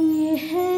ये है